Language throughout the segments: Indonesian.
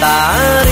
答案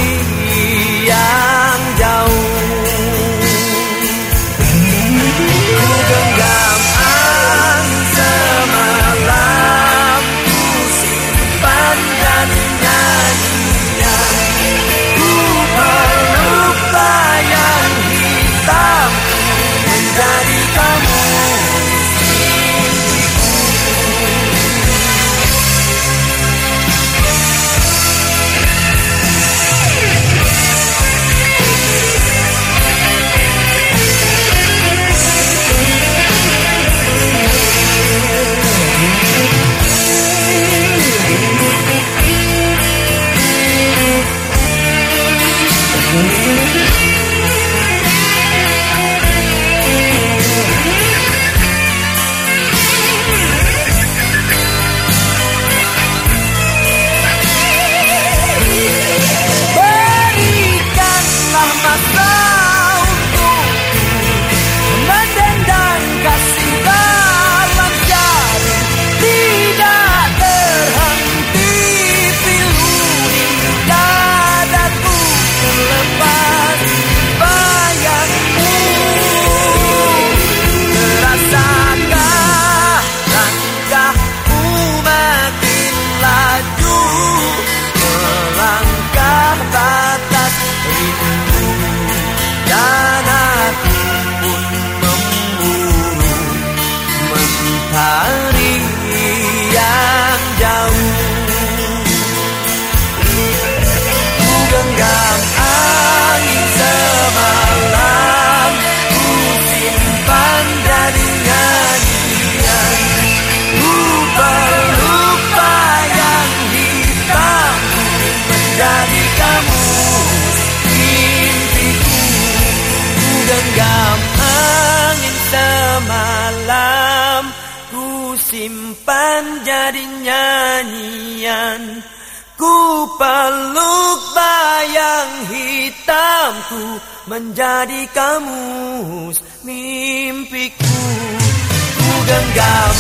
simpan jadi nyanyian. Ku peluk bayang hitamku Menjadi kamus mimpiku. Ku genggam